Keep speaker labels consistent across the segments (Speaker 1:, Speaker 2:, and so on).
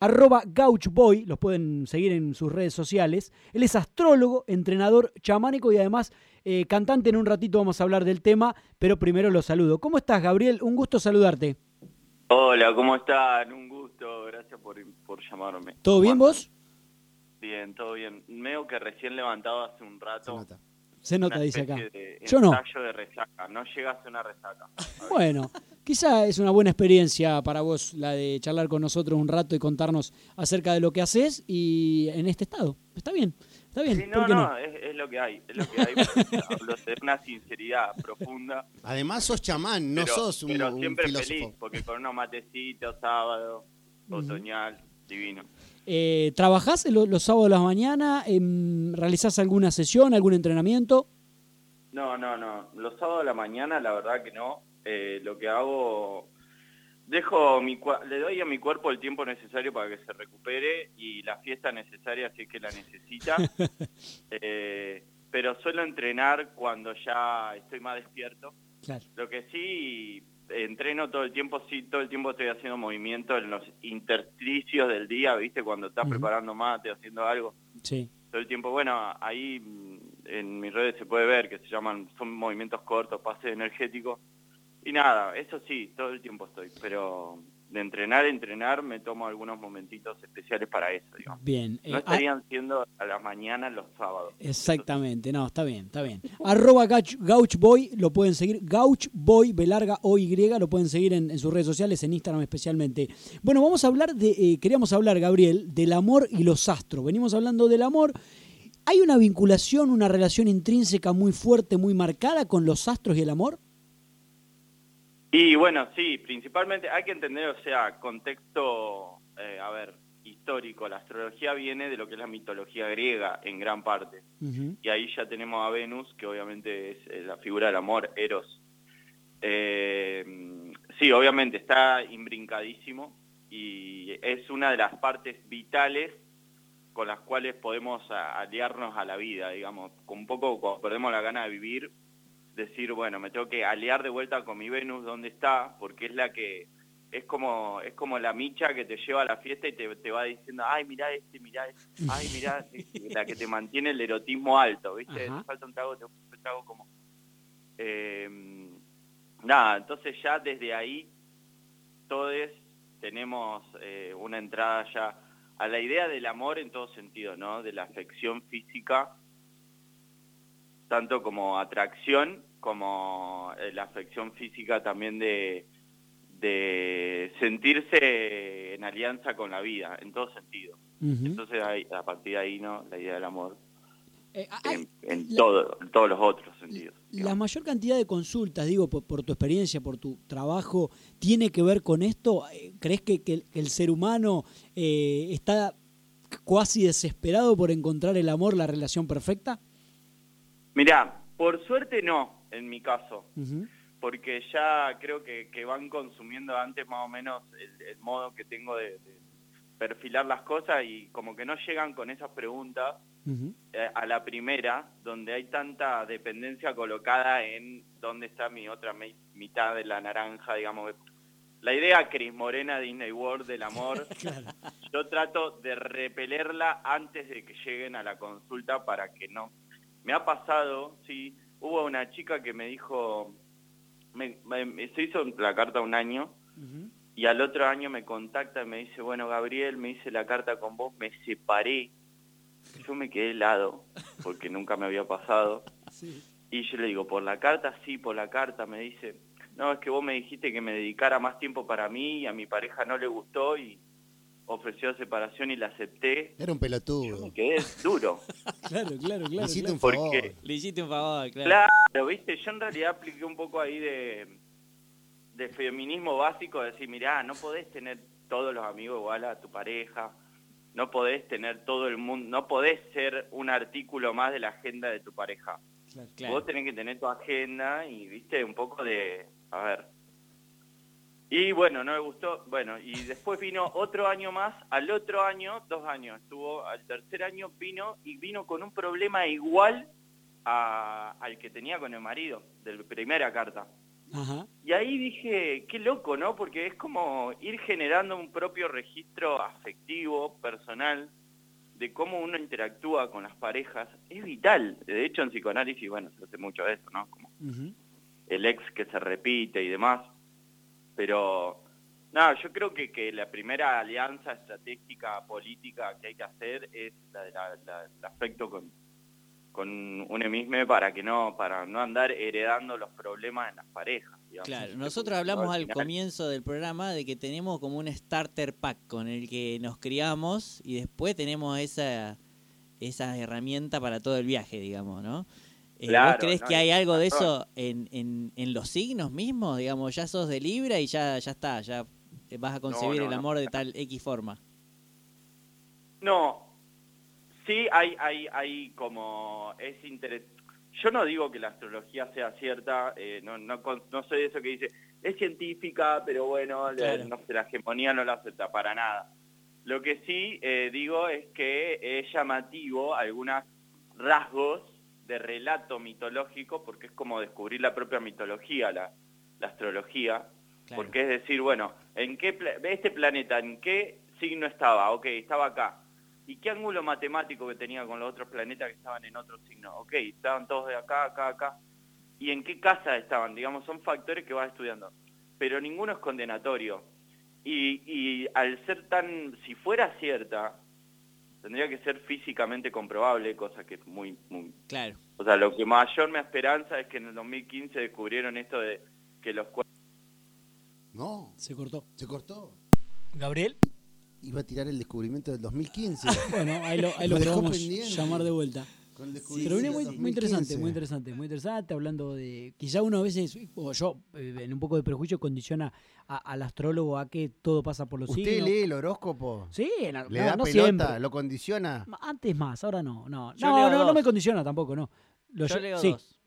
Speaker 1: arroba gauchboy, los pueden seguir en sus redes sociales. Él es astrólogo, entrenador chamánico y además eh, cantante. En un ratito vamos a hablar del tema, pero primero lo saludo. ¿Cómo estás, Gabriel? Un gusto saludarte.
Speaker 2: Hola, ¿cómo están? Un gusto, gracias por, por llamarme.
Speaker 1: ¿Todo bien vos?
Speaker 2: Bien, todo bien. Meo que recién levantado hace un rato.
Speaker 1: Se nota, dice acá. Yo no.
Speaker 2: de resaca, no llegas a una resaca.
Speaker 1: bueno, quizá es una buena experiencia para vos la de charlar con nosotros un rato y contarnos acerca de lo que haces y en este estado. Está bien, está bien.
Speaker 2: Sí, no, no, Es, lo que hay, es lo que hay. hablo de una sinceridad profunda.
Speaker 3: Además sos chamán, no sos un,
Speaker 2: pero siempre feliz, porque con unos matecitos, sábado, otoñal, divino.
Speaker 1: Eh, ¿Trabajás los, sábados de la mañana? Eh, ¿Realizás alguna sesión, algún entrenamiento?
Speaker 2: No, no, no. Los sábados de la mañana, la verdad que no. Eh, lo que hago, dejo mi, le doy a mi cuerpo el tiempo necesario para que se recupere y la fiesta necesaria si es que la necesita. Eh, pero suelo entrenar cuando ya estoy más despierto. Lo que sí entreno todo el tiempo, sí, todo el tiempo estoy haciendo movimientos en los intersticios del día, ¿viste? Cuando estás preparando mate, haciendo algo.
Speaker 1: Sí.
Speaker 2: Todo el tiempo, bueno, ahí en mis redes se puede ver que se llaman, son movimientos cortos, pases energéticos. Y nada, eso sí, todo el tiempo estoy, pero de entrenar, entrenar, me tomo algunos momentitos especiales para eso, digamos.
Speaker 1: Bien.
Speaker 2: no eh, estarían siendo a la mañana los sábados.
Speaker 1: Exactamente, no, está bien, está bien. Arroba Gauchboy, lo pueden seguir, Gauchboy, B larga O Y, lo pueden seguir en, sus redes sociales, en Instagram especialmente. Bueno, vamos a hablar de, eh, queríamos hablar, Gabriel, del amor y los astros. Venimos hablando del amor. ¿Hay una vinculación, una relación intrínseca muy fuerte, muy marcada con los astros y el amor?
Speaker 2: Y bueno, sí, principalmente hay que entender, o sea, contexto, eh, a ver, histórico. La astrología viene de lo que es la mitología griega en gran parte. Y ahí ya tenemos a Venus, que obviamente es eh, la figura del amor, Eros. Eh, sí, obviamente está imbrincadísimo y es una de las partes vitales con las cuales podemos aliarnos a la vida, digamos. Con un poco cuando perdemos la gana de vivir, decir, bueno, me tengo que aliar de vuelta con mi Venus donde está, porque es la que es como es como la micha que te lleva a la fiesta y te, va diciendo, ay, mira este, mira este, ay, mira, la que te mantiene el erotismo alto, ¿viste? Te falta un trago, te un trago como... Em, nada, entonces ya desde ahí todos tenemos eh, una entrada ya a la idea del amor en todo sentido, ¿no? De la afección física, tanto como atracción como eh, la afección física también de, de sentirse en alianza con la vida, en todo sentido. Entonces a partir de ahí, ¿no? La idea del amor. Eh, en, todo, todos los otros sentidos.
Speaker 1: La mayor cantidad de consultas, digo, por, tu experiencia, por tu trabajo, ¿tiene que ver con esto? Eh, ¿Crees que, el, ser humano está casi desesperado por encontrar el amor, la relación perfecta?
Speaker 2: Mirá, por suerte no, en mi caso, porque ya creo que, van consumiendo antes más o menos el, modo que tengo de, perfilar las cosas y como que no llegan con esas preguntas eh, a la primera, donde hay tanta dependencia colocada en dónde está mi otra mitad de la naranja, digamos. La idea Cris Morena Disney World del amor, yo trato de repelerla antes de que lleguen a la consulta para que no. Me ha pasado, sí, hubo una chica que me dijo, me, se hizo la carta un año y al otro año me contacta y me dice, bueno, Gabriel, me hice la carta con vos, me separé. Yo me quedé helado porque nunca me había pasado. Y yo le digo, ¿por la carta? Sí, por la carta. Me dice, no, es que vos me dijiste que me dedicara más tiempo para mí y a mi pareja no le gustó y ofreció separación y la acepté.
Speaker 3: Era un pelotudo. Yo
Speaker 2: me quedé duro.
Speaker 1: claro, claro, claro.
Speaker 3: Le hiciste
Speaker 1: un
Speaker 3: favor.
Speaker 1: Le hiciste un favor,
Speaker 2: claro. Claro, viste, yo en realidad apliqué un poco ahí de, de feminismo básico, de decir, mirá, no podés tener todos los amigos igual a tu pareja, no podés tener todo el mundo, no podés ser un artículo más de la agenda de tu pareja. Claro, Vos tenés que tener tu agenda y, viste, un poco de, a ver, y bueno, no me gustó. Bueno, y después vino otro año más, al otro año, dos años, estuvo, al tercer año vino y vino con un problema igual al que tenía con el marido, de la primera carta. Y ahí dije, qué loco, ¿no? Porque es como ir generando un propio registro afectivo, personal, de cómo uno interactúa con las parejas. Es vital. De hecho, en psicoanálisis, bueno, se hace mucho eso, ¿no? Como el ex que se repite y demás. Pero, nada, yo creo que, que la primera alianza estratégica política que hay que hacer es la del afecto con, con un emisme para que no para no andar heredando los problemas en las parejas.
Speaker 4: Claro, nosotros hablamos al, comienzo del programa de que tenemos como un starter pack con el que nos criamos y después tenemos esa esa herramienta para todo el viaje, digamos, ¿no? Eh, ¿Vos crees que hay algo de eso en, en, en, los signos mismos? Digamos, ya sos de Libra y ya, ya está, ya vas a concebir el amor de tal X forma.
Speaker 2: No, Sí, hay, hay, hay como, es interesante. Yo no digo que la astrología sea cierta, eh, no, no, no soy de eso que dice, es científica, pero bueno, no sé, la hegemonía no la acepta para nada. Lo que sí eh, digo es que es llamativo algunos rasgos de relato mitológico, porque es como descubrir la propia mitología, la, la astrología, porque es decir, bueno, ¿en qué este planeta, en qué signo estaba? Ok, estaba acá ¿Y qué ángulo matemático que tenía con los otros planetas que estaban en otro signo? Ok, estaban todos de acá, acá, acá. ¿Y en qué casa estaban? Digamos, son factores que vas estudiando. Pero ninguno es condenatorio. Y, al ser tan, si fuera cierta, tendría que ser físicamente comprobable, cosa que es muy, muy...
Speaker 4: Claro.
Speaker 2: O sea, lo que mayor me esperanza es que en el 2015 descubrieron esto de que los
Speaker 3: No.
Speaker 1: Se cortó.
Speaker 3: Se cortó.
Speaker 1: ¿Gabriel?
Speaker 3: iba a tirar el descubrimiento del 2015.
Speaker 1: bueno, ahí lo, ahí lo podemos llamar de vuelta. Pero viene muy, muy, interesante, muy interesante, muy interesante, hablando de, quizá uno a veces, o yo, eh, en un poco de prejuicio, condiciona al astrólogo a que todo pasa por los
Speaker 3: signos.
Speaker 1: ¿Usted
Speaker 3: lee el horóscopo?
Speaker 1: Sí,
Speaker 3: ¿Le da pelota? ¿Lo condiciona?
Speaker 1: Antes más, ahora no, no. no, no, no, me condiciona tampoco, no.
Speaker 4: yo, leo sí. dos.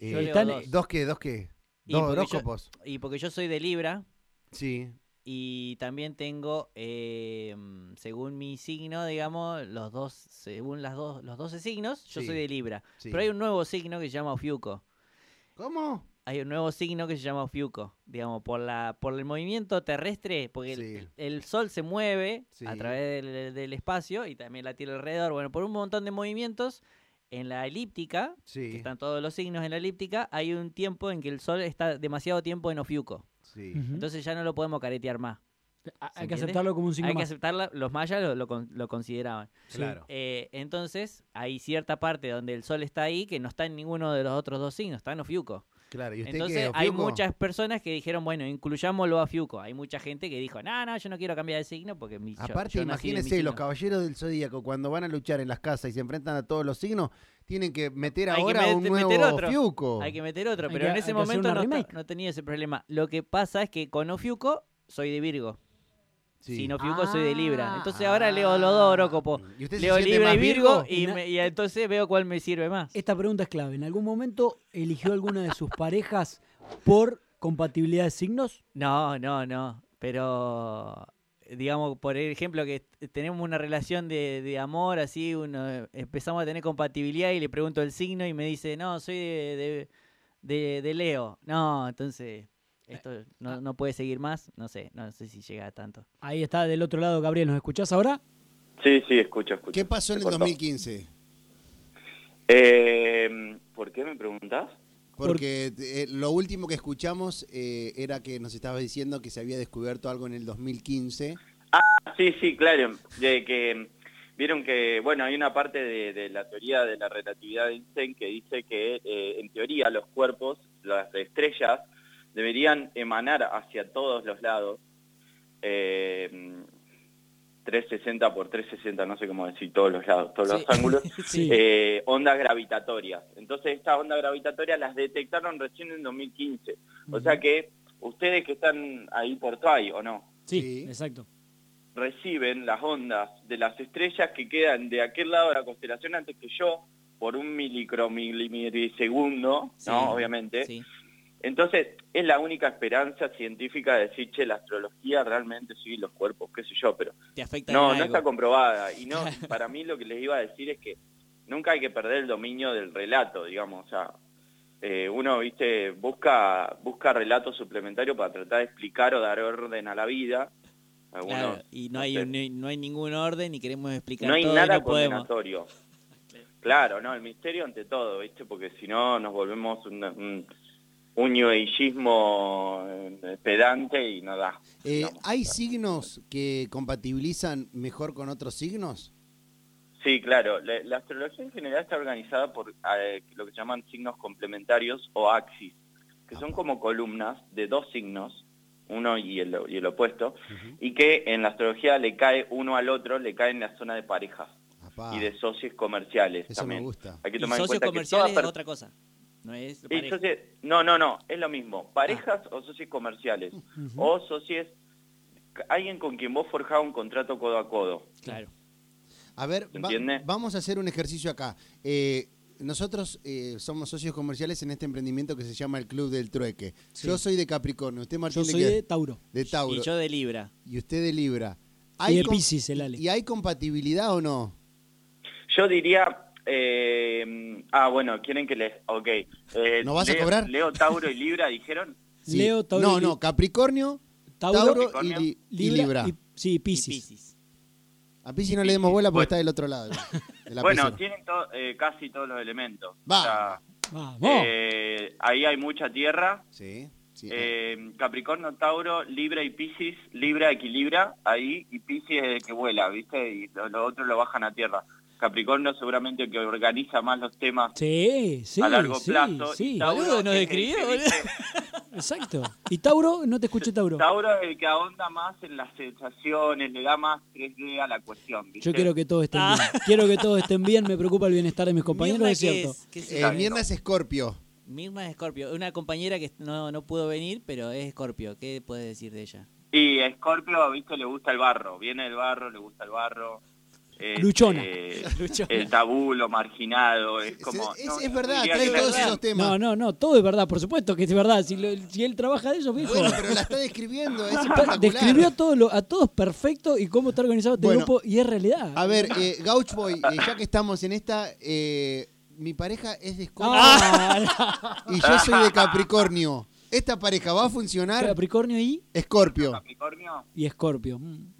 Speaker 3: Eh, dos. qué? ¿Dos qué? Dos horóscopos.
Speaker 4: y porque yo soy de Libra.
Speaker 3: Sí
Speaker 4: y también tengo, eh, según mi signo, digamos, los dos, según las dos, los 12 signos, yo soy de Libra. Pero hay un nuevo signo que se llama Ofiuco.
Speaker 3: ¿Cómo?
Speaker 4: Hay un nuevo signo que se llama Ofiuco, digamos, por la por el movimiento terrestre, porque el, Sol se mueve a través del, espacio y también la Tierra alrededor. Bueno, por un montón de movimientos, en la elíptica, que están todos los signos en la elíptica, hay un tiempo en que el Sol está demasiado tiempo en Ofiuco. Entonces ya no lo podemos caretear más.
Speaker 1: Hay que aceptarlo como un signo
Speaker 4: Hay que aceptarlo, los mayas lo, consideraban.
Speaker 3: Claro.
Speaker 4: Eh, entonces, hay cierta parte donde el sol está ahí que no está en ninguno de los otros dos signos, está en Ofiuco.
Speaker 3: Claro, ¿y
Speaker 4: Entonces, hay muchas personas que dijeron, bueno, incluyámoslo a Fiuco. Hay mucha gente que dijo, no, no, yo no quiero cambiar de signo porque mi
Speaker 3: Aparte, imagínense, los caballeros del zodíaco, cuando van a luchar en las casas y se enfrentan a todos los signos, tienen que meter ahora un nuevo
Speaker 4: otro.
Speaker 3: Fiuco.
Speaker 4: Hay que meter otro, pero en ese momento no, tenía ese problema. Lo que pasa es que con Ofiuco soy de Virgo. Si no Fiuco soy de Libra. Ah. Entonces ahora leo los dos horóscopos. Leo Libra y Virgo, y, entonces veo cuál me sirve más.
Speaker 1: Esta pregunta es clave. ¿En algún momento eligió alguna de sus parejas por compatibilidad de signos?
Speaker 4: No, no, no. Pero digamos, por ejemplo, que tenemos una relación de, amor, así, uno, empezamos a tener compatibilidad y le pregunto el signo y me dice, no, soy de, de, Leo. No, entonces, esto no, no, puede seguir más, no sé, no sé si llega a tanto.
Speaker 1: Ahí está del otro lado, Gabriel, ¿nos escuchás ahora?
Speaker 2: Sí, sí, escucho, escucho.
Speaker 3: ¿Qué pasó en el 2015?
Speaker 2: Eh, ¿Por qué me preguntás?
Speaker 3: Porque eh, lo último que escuchamos eh, era que nos estaba diciendo que se había descubierto algo en el 2015.
Speaker 2: Ah, sí, sí, claro. De que vieron que, bueno, hay una parte de, la teoría de la relatividad de Einstein que dice que eh, en teoría los cuerpos, las estrellas, deberían emanar hacia todos los lados. 360 por 360, no sé cómo decir, todos los lados, todos los ángulos, eh, ondas gravitatorias. Entonces estas ondas gravitatorias las detectaron recién en 2015. O sea que ustedes que están ahí por TAI, ¿o no?
Speaker 1: Sí, exacto.
Speaker 2: Reciben las ondas de las estrellas que quedan de aquel lado de la constelación antes que yo, por un milicromilisegundo, ¿no? Obviamente. Sí. Entonces, es la única esperanza científica de decir, che, la astrología realmente sigue los cuerpos, qué sé yo, pero no, no está comprobada. Y no, para mí lo que les iba a decir es que nunca hay que perder el dominio del relato, digamos, o sea, eh, uno, viste, busca, busca relatos suplementarios para tratar de explicar o dar orden a la vida.
Speaker 4: Claro, y no, hay, no, hay ningún orden y queremos explicar
Speaker 2: no hay
Speaker 4: todo
Speaker 2: nada
Speaker 4: y no
Speaker 2: condenatorio. Claro, no, el misterio ante todo, ¿viste? Porque si no nos volvemos un, un eh, pedante y no da.
Speaker 3: Eh, ¿Hay signos que compatibilizan mejor con otros signos?
Speaker 2: Sí, claro. La, astrología en general está organizada por eh, lo que llaman signos complementarios o axis, que son como columnas de dos signos, uno y el, y el opuesto, y que en la astrología le cae uno al otro, le cae en la zona de parejas y de socios comerciales
Speaker 3: Eso
Speaker 2: también.
Speaker 3: Me gusta.
Speaker 2: Hay que
Speaker 4: tomar en cuenta comerciales es otra cosa. No, es
Speaker 2: no, no, no, es lo mismo. Parejas o socios comerciales. O socios, alguien con quien vos forjás un contrato codo a codo.
Speaker 4: Claro.
Speaker 3: A ver, vamos a hacer un ejercicio acá. Eh, nosotros eh, somos socios comerciales en este emprendimiento que se llama el Club del Trueque. Yo soy de Capricornio, usted Martín
Speaker 1: Yo soy de, Tauro.
Speaker 3: De Tauro.
Speaker 4: Y yo de Libra.
Speaker 3: Y usted de Libra.
Speaker 1: y de Pisces, el Ale.
Speaker 3: ¿Y hay compatibilidad o no?
Speaker 2: Yo diría... Eh, ah, bueno, quieren que les... Ok.
Speaker 3: Eh, ¿No vas a cobrar?
Speaker 2: Leo, Tauro y Libra, dijeron.
Speaker 1: Leo, Tauro
Speaker 3: No, no, Capricornio, Tauro, y, Libra.
Speaker 1: sí, Pisces.
Speaker 3: A Pisi no le demos bola porque está del otro lado.
Speaker 2: bueno, tienen eh, casi todos los elementos.
Speaker 3: Va.
Speaker 2: Eh, ahí hay mucha tierra.
Speaker 3: Sí.
Speaker 2: Eh, Capricornio, Tauro, Libra y Piscis. Libra equilibra ahí y Piscis es el que vuela, ¿viste? Y los otros lo bajan a tierra. Capricornio seguramente que organiza más los temas a largo plazo.
Speaker 1: Sí,
Speaker 4: Tauro nos escribió,
Speaker 1: Exacto. ¿Y Tauro? No te escuché, Tauro.
Speaker 2: Tauro es el que ahonda más en las sensaciones, le da más 3D a la cuestión.
Speaker 1: Yo quiero que todos estén bien. Ah. Quiero que todos estén bien, me preocupa el bienestar de mis compañeros, es cierto.
Speaker 3: Es, eh, Mirna es Escorpio.
Speaker 4: Mirna es Escorpio. Una compañera que no, no pudo venir, pero es Escorpio. ¿Qué puedes decir de ella?
Speaker 2: Y Escorpio, viste, le gusta el barro. Viene el barro, le gusta el barro.
Speaker 1: Este, Luchona.
Speaker 2: El tabú, lo marginado, es como...
Speaker 3: Es, verdad, trae todos esos temas.
Speaker 1: No, no, no, todo es verdad, por supuesto que es verdad. Si, si él trabaja de eso, viejo.
Speaker 3: Bueno, pero la está describiendo, es espectacular.
Speaker 1: Describió a todos, a todos perfecto y cómo está organizado este grupo y es realidad.
Speaker 3: A ver, eh, Gauchboy, eh, ya que estamos en esta... Eh, mi pareja es de Scorpio ah. y yo soy de Capricornio. ¿Esta pareja va a funcionar?
Speaker 1: Capricornio y
Speaker 3: Escorpio.
Speaker 2: Capricornio
Speaker 1: y Escorpio. Mm.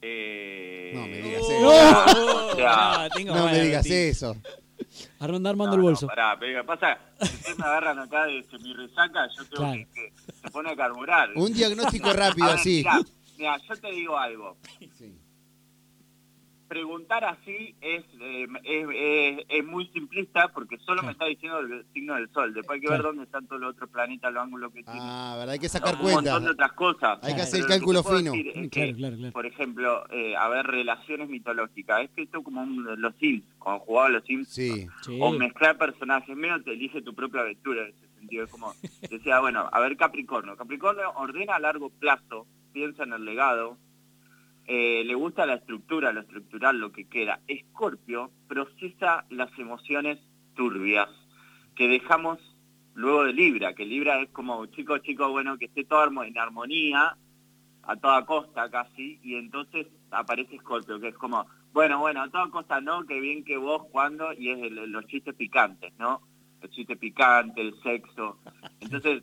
Speaker 2: Eh...
Speaker 3: No me digas eso. No, me digas eso.
Speaker 1: A rondar mando el bolso.
Speaker 2: Pará, pero pasa, si ustedes me agarran acá de mi resaca, yo tengo que, se pone a carburar.
Speaker 3: Un diagnóstico rápido, así.
Speaker 2: mira, yo te digo algo. Sí preguntar así eh, es, es, muy simplista porque solo me está diciendo el signo del sol. Después hay que ver dónde están todos los otros planetas, los ángulos que tienen.
Speaker 3: Ah, verdad, hay que sacar cuenta. Un
Speaker 2: montón de otras cosas.
Speaker 3: Hay que hacer el cálculo fino.
Speaker 2: Por ejemplo, eh, a ver, relaciones mitológicas. Es que esto como los Sims, cuando jugaba los Sims.
Speaker 3: Sí.
Speaker 2: O mezclar personajes. Menos te elige tu propia aventura en ese sentido. Es como, decía, bueno, a ver Capricornio. Capricornio ordena a largo plazo, piensa en el legado, eh, le gusta la estructura, lo estructural, lo que queda. Escorpio procesa las emociones turbias que dejamos luego de Libra, que Libra es como, chicos, chicos, bueno, que esté todo en armonía, a toda costa casi, y entonces aparece Escorpio, que es como, bueno, bueno, a toda costa no, que bien que vos, cuando, y es los chistes picantes, ¿no? Los chistes picantes, el sexo. Entonces,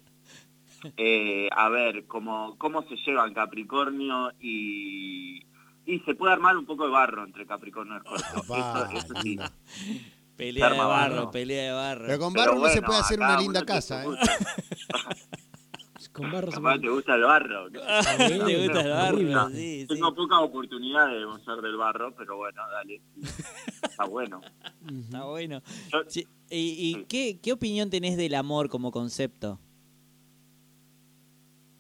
Speaker 2: eh, a ver cómo, cómo se llevan Capricornio y, y se puede armar un poco de barro entre Capricornio y Escorpio. eso, sí.
Speaker 4: Pelea de barro, pelea de barro.
Speaker 3: Pero con barro no se puede hacer una linda casa, ¿eh?
Speaker 1: con barro
Speaker 2: se te gusta el barro.
Speaker 4: te gusta el barro, sí,
Speaker 2: Tengo pocas oportunidades de usar del barro, pero bueno, dale. Está bueno.
Speaker 4: Está bueno. ¿Y, y ¿qué, qué opinión tenés del amor como concepto?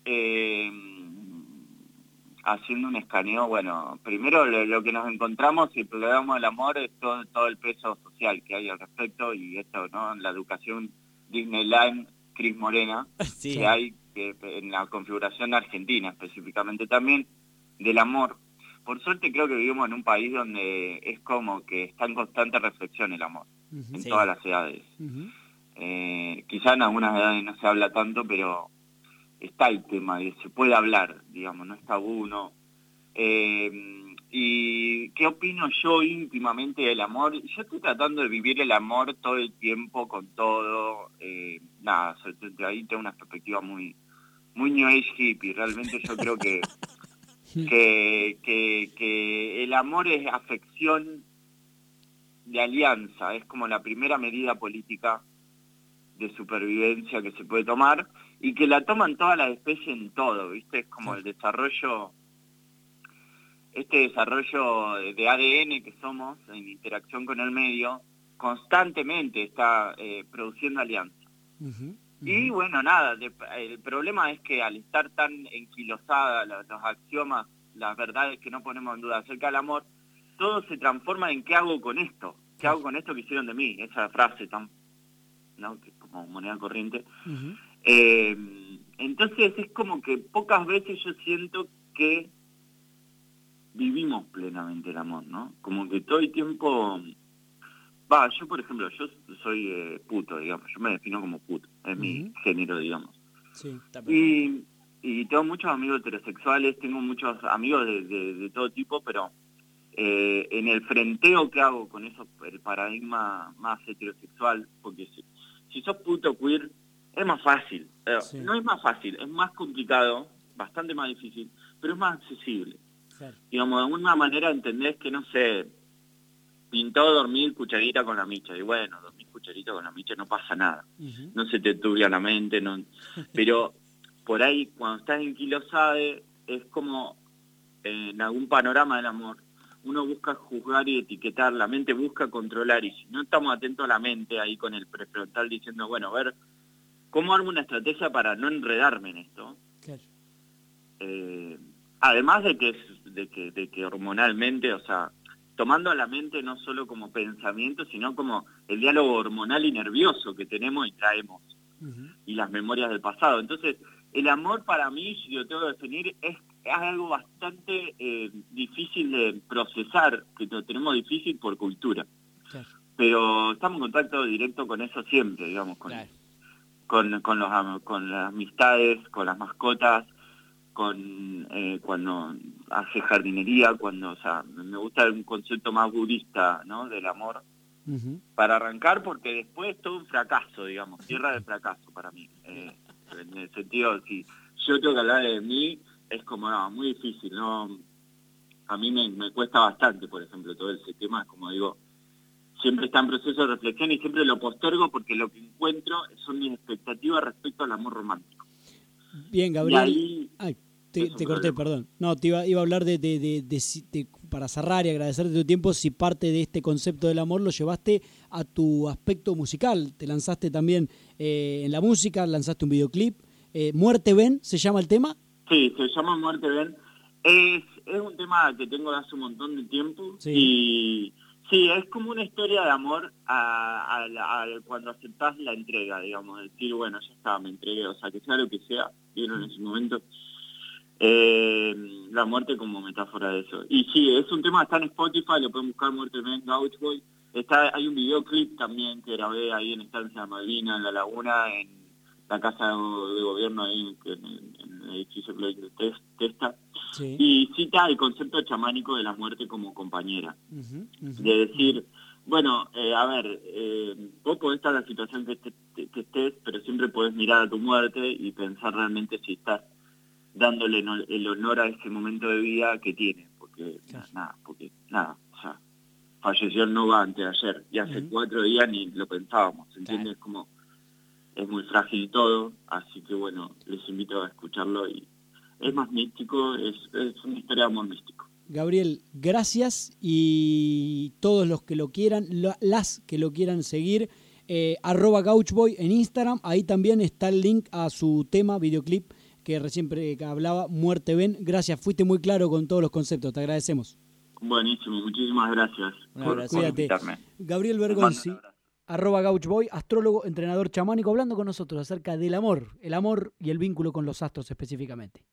Speaker 2: Eh, haciendo un escaneo, bueno, primero lo, que nos encontramos y el problema del amor es todo, todo el peso social que hay al respecto y esto, ¿no? En la educación Disneyland Cris Morena que hay en la configuración argentina específicamente también del amor. Por suerte creo que vivimos en un país donde es como que está en constante reflexión el amor, en todas las edades. eh, quizá en algunas edades no se habla tanto, pero está el tema, se puede hablar, digamos, no está uno. Eh, ¿Y qué opino yo íntimamente del amor? Yo estoy tratando de vivir el amor todo el tiempo, con todo. Eh, nada, ahí tengo una perspectiva muy, muy New Age hippie. Realmente yo creo que, que, que, que el amor es afección de alianza, es como la primera medida política de supervivencia que se puede tomar y que la toman todas las especies en todo, ¿viste? Es como el desarrollo, este desarrollo de ADN que somos en interacción con el medio, constantemente está eh, produciendo alianza. Y bueno, nada, el problema es que al estar tan enquilosada los, los axiomas, las verdades que no ponemos en duda acerca del amor, todo se transforma en qué hago con esto, qué hago con esto que hicieron de mí, esa frase tan, ¿no? Que como moneda corriente. Eh, entonces es como que pocas veces yo siento que vivimos plenamente el amor, ¿no? Como que todo el tiempo... Va, yo por ejemplo, yo soy eh, puto, digamos, yo me defino como puto, es mi género, digamos. Sí, y, y tengo muchos amigos heterosexuales, tengo muchos amigos de, de todo tipo, pero eh, en el frenteo que hago con eso, el paradigma más heterosexual, porque si, sos puto queer, es más fácil. Eh, no es más fácil, es más complicado, bastante más difícil, pero es más accesible. Digamos, de alguna manera entendés que, no sé, pintó dormir cucharita con la micha, y bueno, dormir cucharita con la micha no pasa nada. No se te turbia la mente, no pero por ahí cuando estás en Kilosade es como en algún panorama del amor uno busca juzgar y etiquetar, la mente busca controlar y si no estamos atentos a la mente ahí con el prefrontal diciendo, bueno, a ver, ¿cómo armo una estrategia para no enredarme en esto? Eh, además de que, de, que, de que hormonalmente, o sea, tomando a la mente no solo como pensamiento, sino como el diálogo hormonal y nervioso que tenemos y traemos, y las memorias del pasado. Entonces, el amor para mí, si lo tengo que definir, es es algo bastante eh, difícil de procesar, que lo tenemos difícil por cultura. Pero estamos en contacto directo con eso siempre, digamos, con, con, con, los, con las amistades, con las mascotas, con eh, cuando hace jardinería, cuando, o sea, me gusta un concepto más budista, ¿no? Del amor. Para arrancar, porque después es todo un fracaso, digamos, tierra de fracaso para mí. Eh, en el sentido, si yo tengo que hablar de mí, es como muy difícil, ¿no? A mí me, cuesta bastante, por ejemplo, todo ese tema, como digo, siempre está en proceso de reflexión y siempre lo postergo porque lo que encuentro son mis expectativas respecto al amor romántico.
Speaker 1: Bien, Gabriel. Ay, te, corté, perdón. No, te iba, iba a hablar de, de, para cerrar y agradecerte tu tiempo, si parte de este concepto del amor lo llevaste a tu aspecto musical. Te lanzaste también eh, en la música, lanzaste un videoclip. Eh, Muerte Ven, ¿se llama el tema?
Speaker 2: Sí, se llama Muerte Ven. Es, es un tema que tengo de hace un montón de tiempo y sí, es como una historia de amor a, cuando aceptás la entrega, digamos, decir, bueno, ya está, me entregué, o sea, que sea lo que sea, vieron en ese momento. Eh, la muerte como metáfora de eso. Y sí, es un tema está en Spotify, lo pueden buscar Muerte Ven, Gauchboy. Está, hay un videoclip también que grabé ahí en Estancia Malvina, en La Laguna, en la casa de gobierno ahí en, el edificio de Testa, y cita el concepto chamánico de la muerte como compañera. de decir, bueno, eh, a ver, eh, vos podés estar en la situación que, estés, pero siempre podés mirar a tu muerte y pensar realmente si estás dándole el honor a ese momento de vida que tiene, porque nada, porque nada, o sea, falleció el Nova antes de ayer, y hace cuatro días ni lo pensábamos, ¿entiendes? Como es muy frágil todo, así que bueno, les invito a escucharlo y es más místico, es, una historia de amor místico.
Speaker 1: Gabriel, gracias y todos los que lo quieran, las que lo quieran seguir, eh, arroba Gauchboy en Instagram, ahí también está el link a su tema, videoclip, que recién hablaba, Muerte Ven. Gracias, fuiste muy claro con todos los conceptos, te agradecemos.
Speaker 2: Buenísimo, muchísimas gracias por, invitarme.
Speaker 1: Gabriel Bergonzi arroba gauchboy, astrólogo, entrenador chamánico, hablando con nosotros acerca del amor, el amor y el vínculo con los astros específicamente.